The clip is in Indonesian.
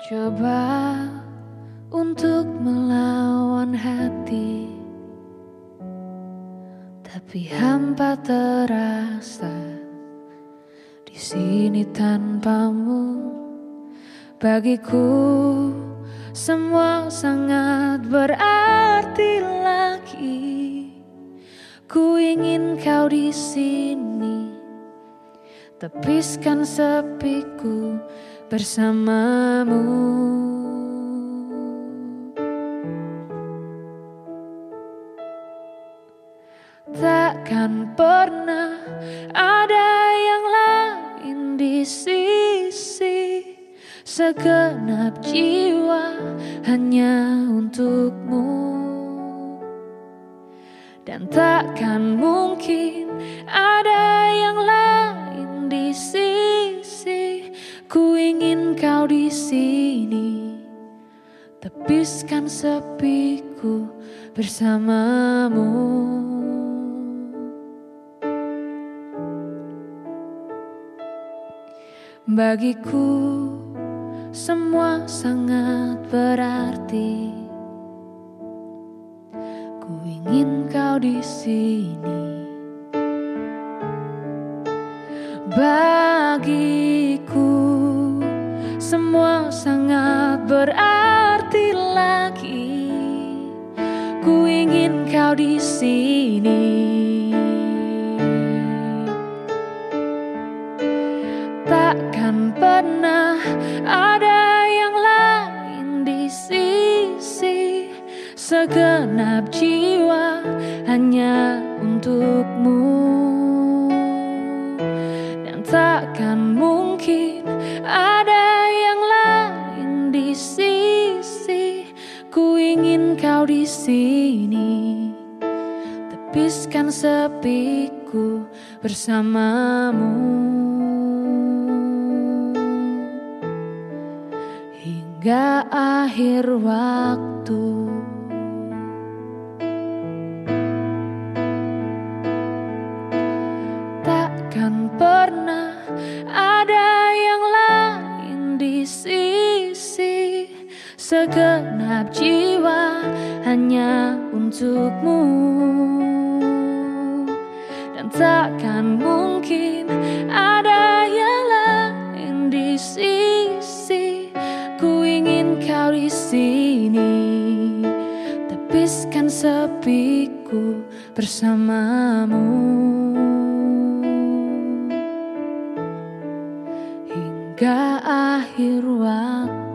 Coba untuk melawan hati Tapi hampa terasa di sini tanpamu. Bagiku semua sangat berarti lagi. Ku ingin kau di sini Tepiskan sepiku bersamamu. Takkan pernah ada yang lain di sisi Segenap jiwa hanya untukmu. Dan takkan mungkin Tepiskan sepiku bersamamu Bagiku semua sangat berarti. Ku ingin kau di sini. Bagiku semua sangat berarti kau di sini. takkan pernah ada yang lain di sisi. Segenap jiwa hanya untukmu. Dan takkan mungkin ada yang lain di sisi. Ku ingin kau di sini tepiskan sepiku bersamamu hingga akhir waktu. Takkan pernah ada yang lain di sisi segenap jiwa hanya untukmu takkan mungkin ada yang lain di sisi Ku ingin kau di sini, tepiskan sepiku bersamamu. Hingga akhir waktu.